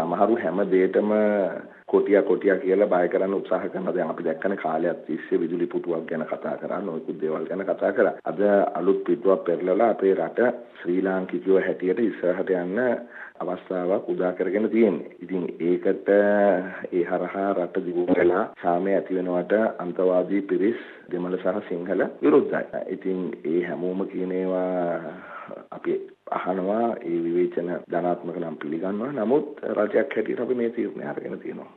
සමහරු හැම දෙයකම කොටියා කොටියා කියලා බය කරන්න උත්සාහ කරනවා. දැන් අපි දැක්කනේ කාලයක් තිස්සේ විදුලි පුටුවක් ගැන කතා කරා, නොයෙකුත් දේවල් ගැන කතා කරා. අද අලුත් පිටුවක් පෙරලලා අපේ රට ශ්‍රී ලාංකිකයෝ හැටියට ඉස්සරහට යන්න අවස්ථාවක් උදා කරගෙන තියෙන්නේ. ඉතින් ඒකට ඒ හරහා රට දියුණු වෙලා සාමය ඇති වෙනවට අන්තවාදී පිරිස් දෙමළ සහ සිංහල විරුද්ධයි. ඉතින් ඒ හැමෝම කියන ඒවා අපි අහනවා ඒ විවේචන ධනාත්මක නම් පිළිගන්නවා. නමුත් රජයක් හැටියට අපි මේ තීරණය අරගෙන තියෙනවා.